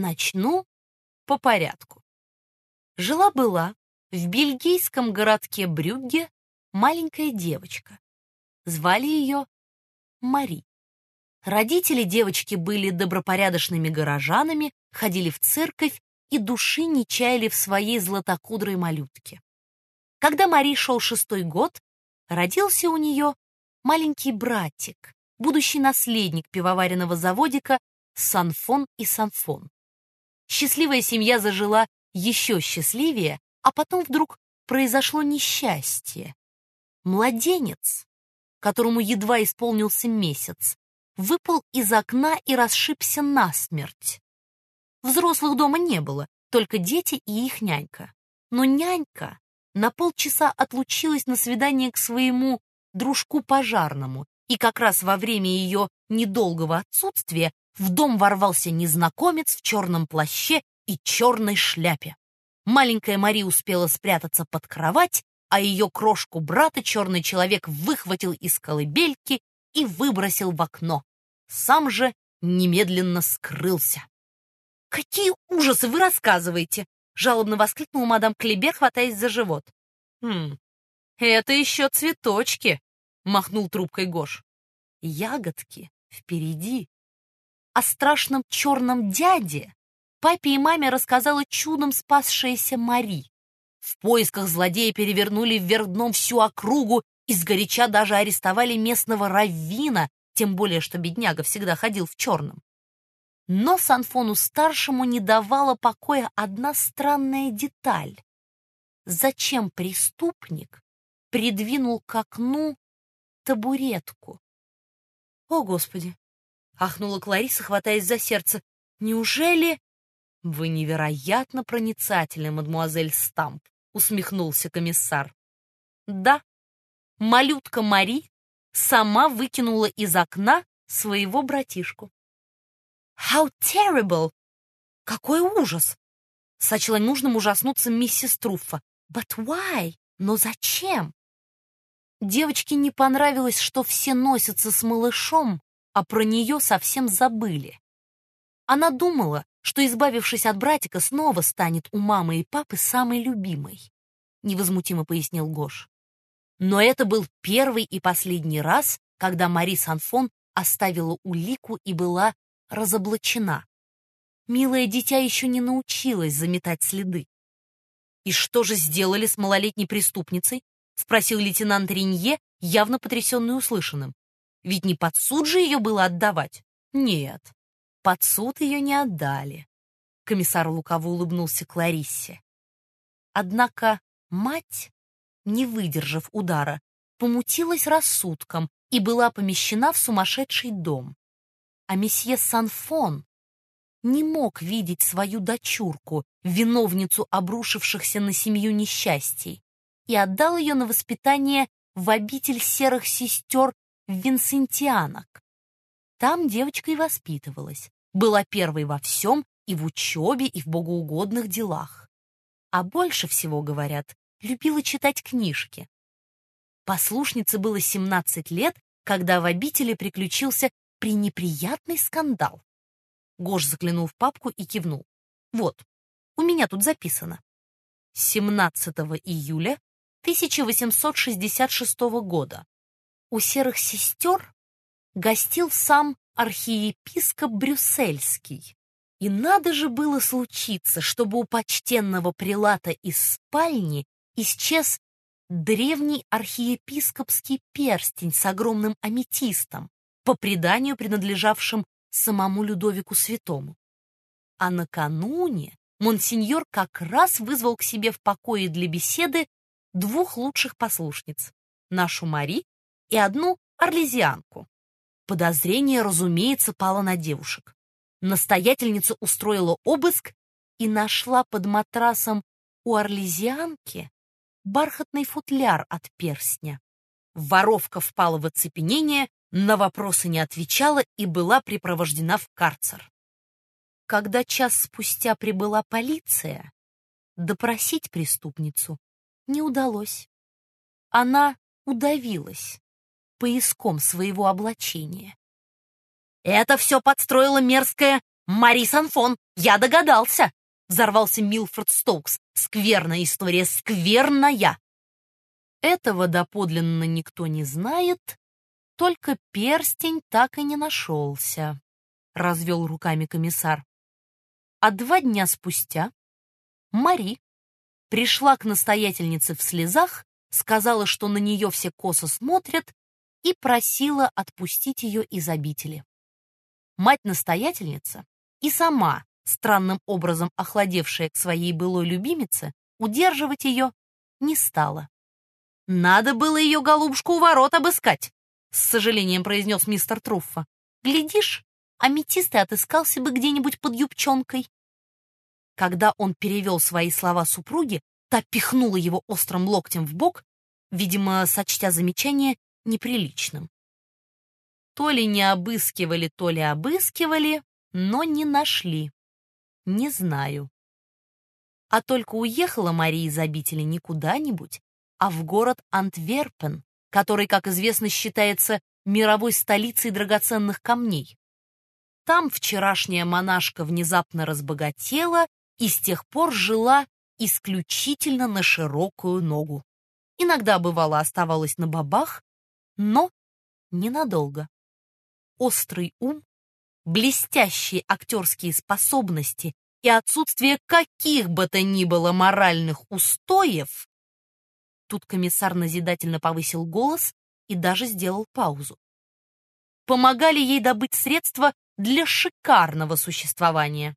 Начну по порядку. Жила-была в бельгийском городке Брюгге маленькая девочка. Звали ее Мари. Родители девочки были добропорядочными горожанами, ходили в церковь и души не чаяли в своей златокудрой малютке. Когда Мари шел шестой год, родился у нее маленький братик, будущий наследник пивоваренного заводика Санфон и Санфон. Счастливая семья зажила еще счастливее, а потом вдруг произошло несчастье. Младенец, которому едва исполнился месяц, выпал из окна и расшибся насмерть. Взрослых дома не было, только дети и их нянька. Но нянька на полчаса отлучилась на свидание к своему дружку пожарному, и как раз во время ее недолгого отсутствия в дом ворвался незнакомец в черном плаще и черной шляпе. Маленькая Мари успела спрятаться под кровать, а ее крошку брата черный человек выхватил из колыбельки и выбросил в окно. Сам же немедленно скрылся. «Какие ужасы вы рассказываете!» — жалобно воскликнула мадам Клебер, хватаясь за живот. «Хм, это еще цветочки!» — махнул трубкой Гош. «Ягодки впереди!» О страшном черном дяде папе и маме рассказала чудом спасшаяся Мари. В поисках злодея перевернули вверх дном всю округу и сгоряча даже арестовали местного раввина, тем более, что бедняга всегда ходил в черном. Но Санфону-старшему не давала покоя одна странная деталь. Зачем преступник придвинул к окну табуретку? О, Господи! Ахнула Клариса, хватаясь за сердце. Неужели... Вы невероятно проницательны, мадмуазель Стамп, усмехнулся комиссар. Да, малютка Мари сама выкинула из окна своего братишку. How terrible! Какой ужас! Сочла нужным ужаснуться миссис Труффа. But why? Но зачем? Девочке не понравилось, что все носятся с малышом, а про нее совсем забыли. Она думала, что, избавившись от братика, снова станет у мамы и папы самой любимой, невозмутимо пояснил Гош. Но это был первый и последний раз, когда Мари Санфон оставила улику и была разоблачена. Милое дитя еще не научилась заметать следы. «И что же сделали с малолетней преступницей?» — спросил лейтенант Ренье, явно потрясенный услышанным. «Ведь не под суд же ее было отдавать?» «Нет, под суд ее не отдали», — комиссар лукаво улыбнулся Клариссе. Однако мать, не выдержав удара, помутилась рассудком и была помещена в сумасшедший дом а месье Санфон не мог видеть свою дочурку, виновницу обрушившихся на семью несчастий, и отдал ее на воспитание в обитель серых сестер Винсентианок. Там девочка и воспитывалась, была первой во всем и в учебе, и в богоугодных делах. А больше всего, говорят, любила читать книжки. Послушнице было 17 лет, когда в обители приключился пренеприятный скандал. Гош заглянул в папку и кивнул. Вот, у меня тут записано. 17 июля 1866 года у серых сестер гостил сам архиепископ Брюссельский. И надо же было случиться, чтобы у почтенного прилата из спальни исчез древний архиепископский перстень с огромным аметистом, по преданию принадлежавшим самому Людовику Святому. А накануне монсеньор как раз вызвал к себе в покое для беседы двух лучших послушниц, нашу Мари и одну орлезианку. Подозрение, разумеется, пало на девушек. Настоятельница устроила обыск и нашла под матрасом у орлезианки бархатный футляр от перстня. Воровка впала в оцепенение на вопросы не отвечала и была припровождена в карцер. Когда час спустя прибыла полиция, допросить преступницу не удалось. Она удавилась поиском своего облачения. «Это все подстроила мерзкая Мари Санфон, я догадался!» Взорвался Милфорд Стоукс. «Скверная история, скверная!» Этого доподлинно никто не знает, только перстень так и не нашелся, развел руками комиссар. А два дня спустя Мари пришла к настоятельнице в слезах, сказала, что на нее все косо смотрят, и просила отпустить ее из обители. Мать-настоятельница и сама, странным образом охладевшая к своей былой любимице, удерживать ее не стала. «Надо было ее голубушку у ворот обыскать», — с сожалением произнес мистер Труффа. «Глядишь, аметист и отыскался бы где-нибудь под юбчонкой». Когда он перевел свои слова супруге, та пихнула его острым локтем в бок, видимо, сочтя замечание неприличным. То ли не обыскивали, то ли обыскивали, но не нашли. Не знаю. А только уехала Мария из обители не куда-нибудь, а в город Антверпен, который, как известно, считается мировой столицей драгоценных камней. Там вчерашняя монашка внезапно разбогатела и с тех пор жила исключительно на широкую ногу. Иногда, бывало, оставалась на бабах, но ненадолго. Острый ум, блестящие актерские способности и отсутствие каких бы то ни было моральных устоев Тут комиссар назидательно повысил голос и даже сделал паузу. Помогали ей добыть средства для шикарного существования.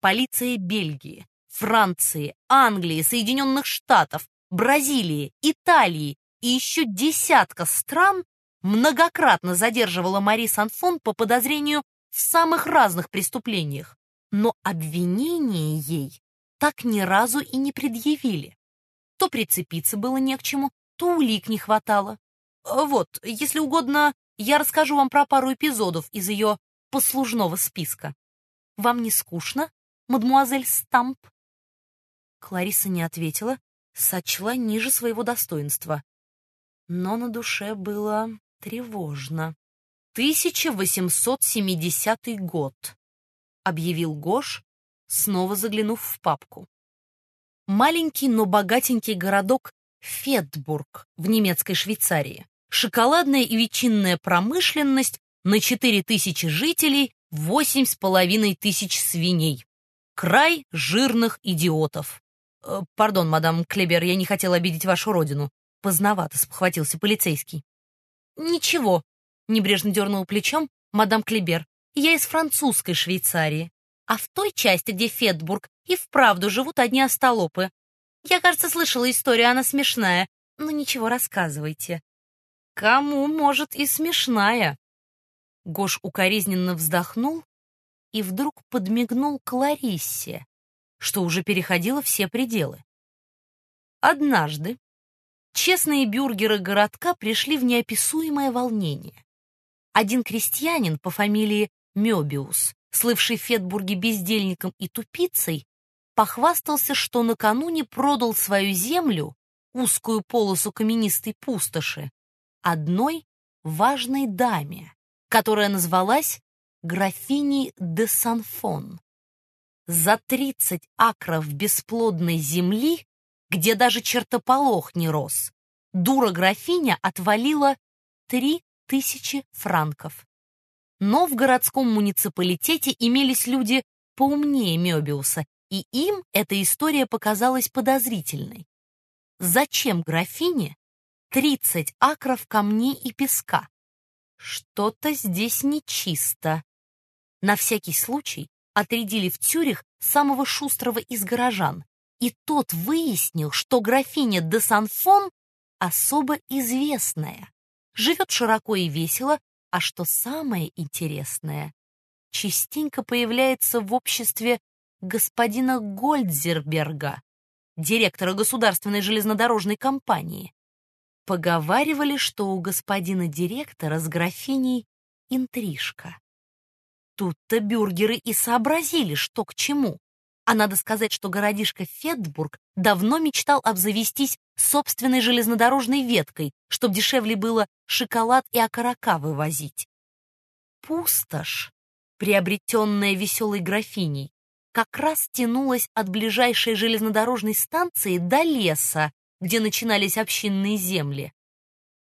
Полиция Бельгии, Франции, Англии, Соединенных Штатов, Бразилии, Италии и еще десятка стран многократно задерживала Мари Санфон по подозрению в самых разных преступлениях, но обвинения ей так ни разу и не предъявили. То прицепиться было не к чему, то улик не хватало. Э, вот, если угодно, я расскажу вам про пару эпизодов из ее послужного списка. Вам не скучно, мадмуазель Стамп?» Клариса не ответила, сочла ниже своего достоинства. Но на душе было тревожно. «1870 год», — объявил Гош, снова заглянув в папку маленький, но богатенький городок Фетбург в немецкой Швейцарии. Шоколадная и ветчинная промышленность на 4 тысячи жителей, 8,5 тысяч свиней. Край жирных идиотов. Э, пардон, мадам Клебер, я не хотел обидеть вашу родину. Поздновато спохватился полицейский. Ничего, небрежно дернул плечом мадам Клебер. Я из французской Швейцарии. А в той части, где Фетбург, и вправду живут одни остолопы. Я, кажется, слышала историю, она смешная. Но ничего, рассказывайте. Кому, может, и смешная? Гош укоризненно вздохнул и вдруг подмигнул Клариссе, что уже переходило все пределы. Однажды честные бюргеры городка пришли в неописуемое волнение. Один крестьянин по фамилии Мёбиус слывший в Фетбурге бездельником и тупицей, похвастался, что накануне продал свою землю, узкую полосу каменистой пустоши, одной важной даме, которая назвалась графиней де Санфон. За тридцать акров бесплодной земли, где даже чертополох не рос, дура графиня отвалила три тысячи франков. Но в городском муниципалитете имелись люди поумнее Мёбиуса, и им эта история показалась подозрительной. Зачем графине 30 акров камней и песка? Что-то здесь нечисто. На всякий случай отрядили в Цюрих самого шустрого из горожан, и тот выяснил, что графиня де Санфон особо известная, живет широко и весело, а что самое интересное, частенько появляется в обществе господина Гольдзерберга, директора государственной железнодорожной компании. Поговаривали, что у господина директора с графиней интрижка. Тут-то бюргеры и сообразили, что к чему. А надо сказать, что городишко Фетбург давно мечтал обзавестись собственной железнодорожной веткой, чтобы дешевле было шоколад и окорока вывозить. Пустошь приобретенная веселой графиней, как раз тянулась от ближайшей железнодорожной станции до леса, где начинались общинные земли.